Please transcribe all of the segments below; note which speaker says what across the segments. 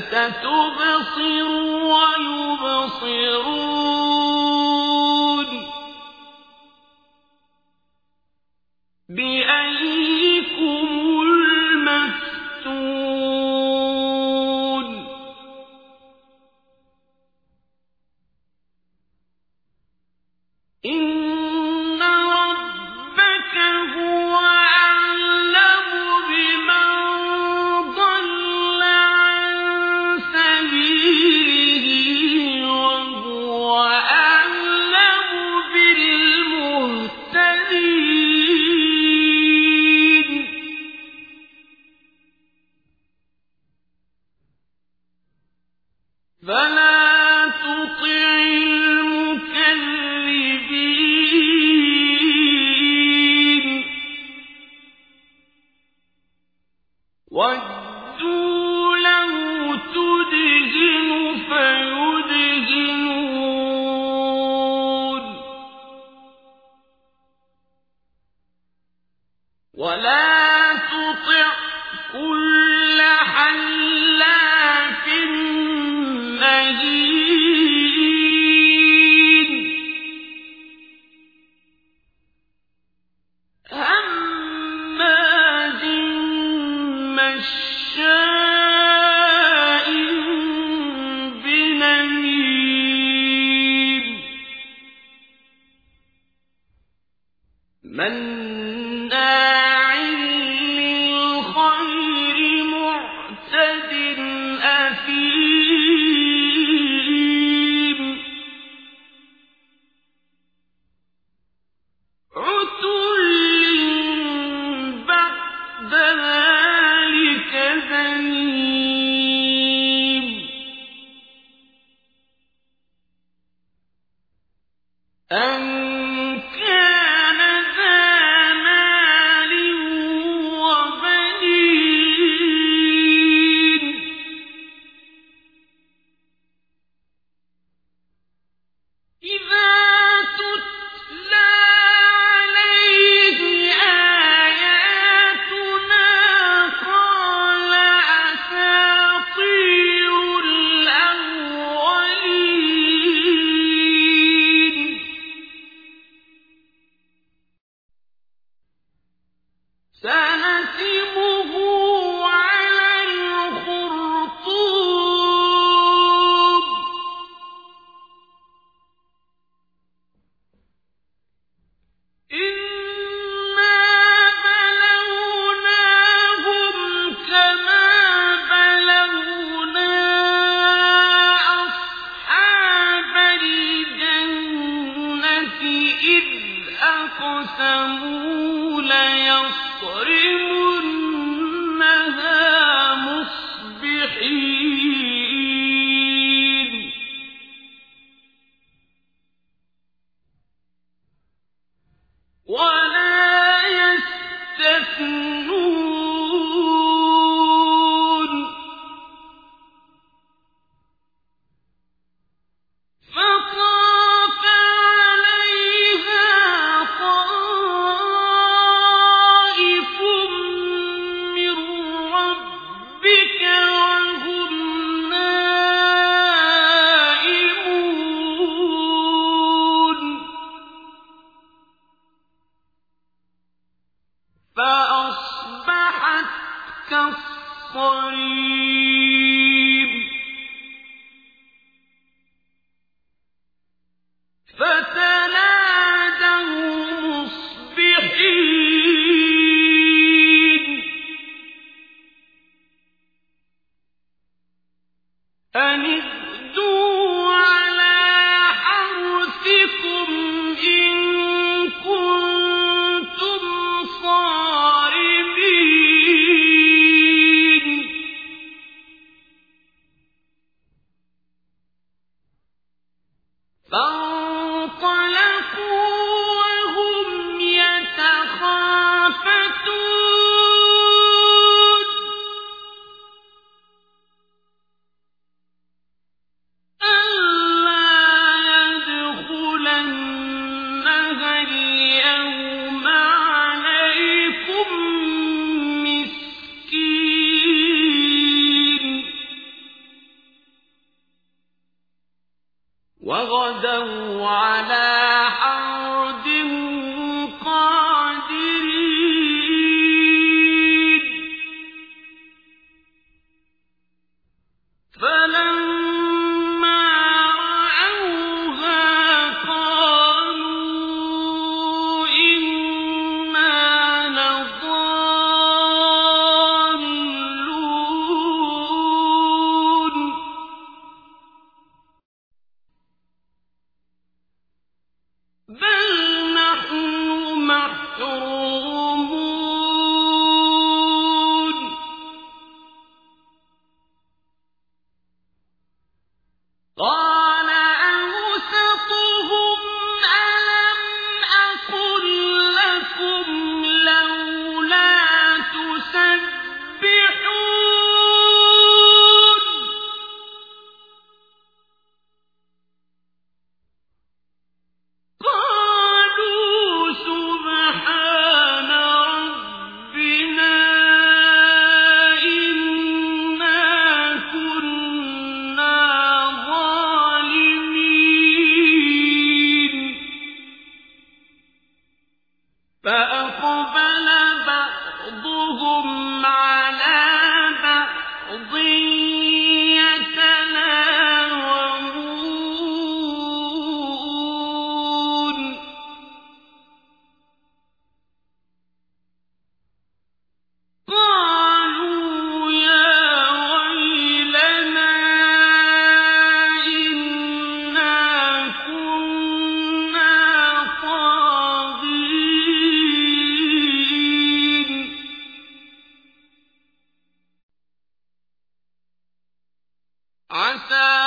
Speaker 1: فستبصر ويبصرون فلا فِي على تَذَكَّرُونَ عسى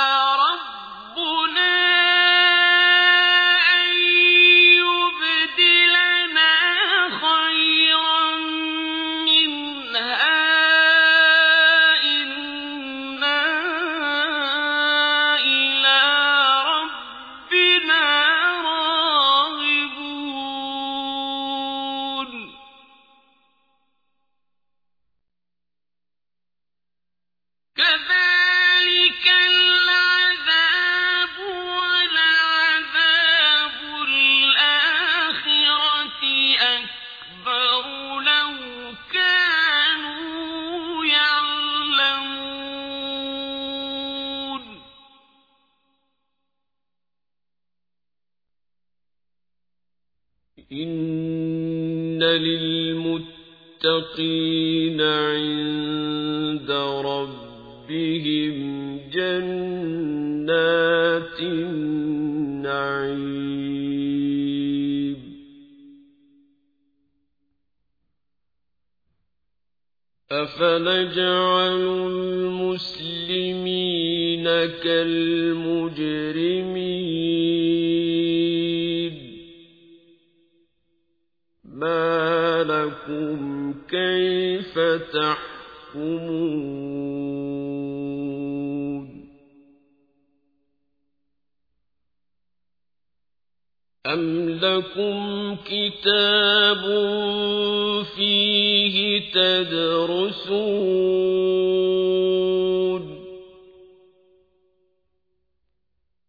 Speaker 1: ربهم جنات النعيم. أفنجعل المسلمين كالمجرمين. ما لكم كيف تحكمون؟ لكم كتاب فيه تدرسون.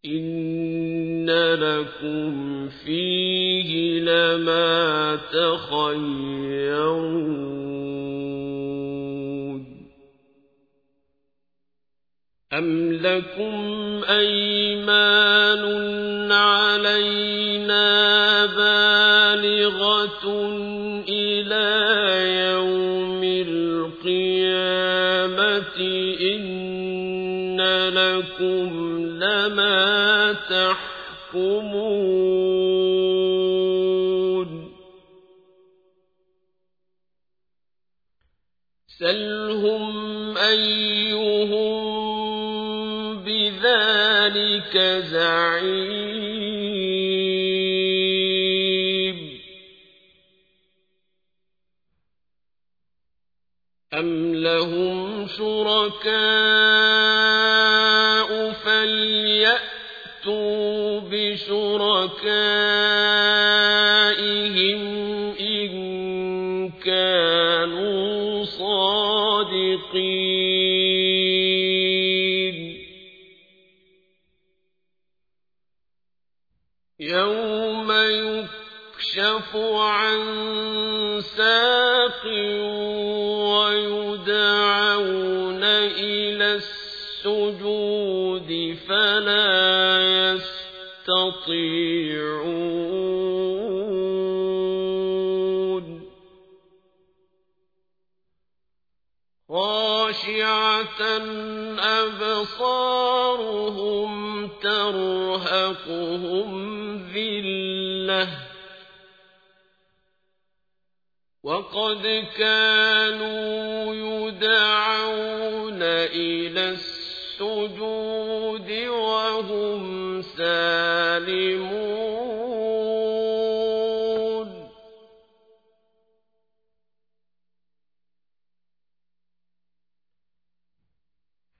Speaker 1: إن لكم فيه لما تخيرون. أم لكم أيمان بالغة إلى يوم القيامة إن لكم لما تحكمون. سلهم أيهم بذلك زعيم شركاء فليأتوا بشركائهم شركائهم إن كانوا صادقين. يوم يكشف عن ساق السجود فلا يستطيعون. خاشعة أبصارهم ترهقهم ذلة. وقد كانوا يدعون إلى السجود وهم سالمون.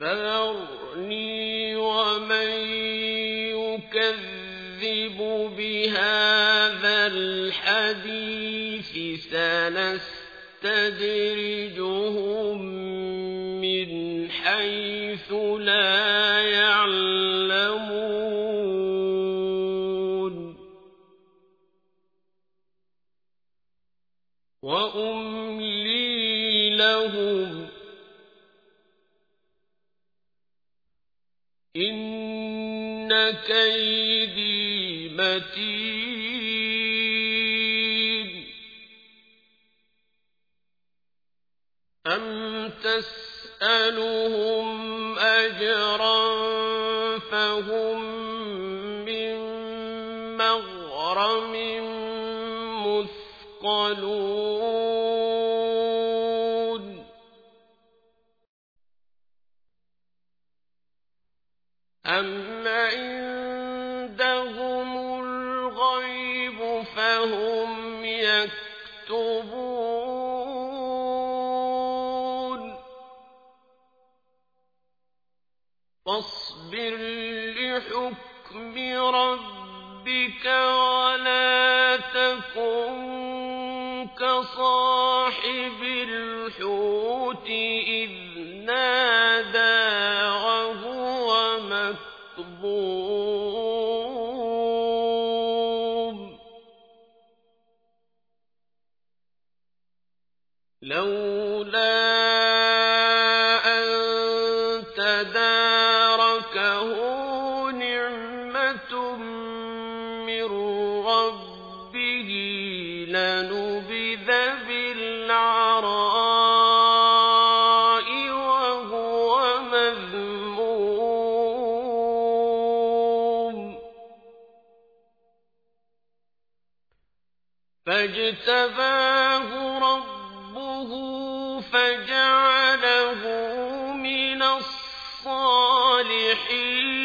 Speaker 1: فذرني ومن يكذب بهذا الحديث سنستدرجهم وأملي لهم. إن كيدي متين. أم تسألهم أجرا فهم من مغرم مثقلون أم عندهم الغيب فهم يكتبون فاصبر لحكم ربك ولا تكن كصاحب الحوت الصالحين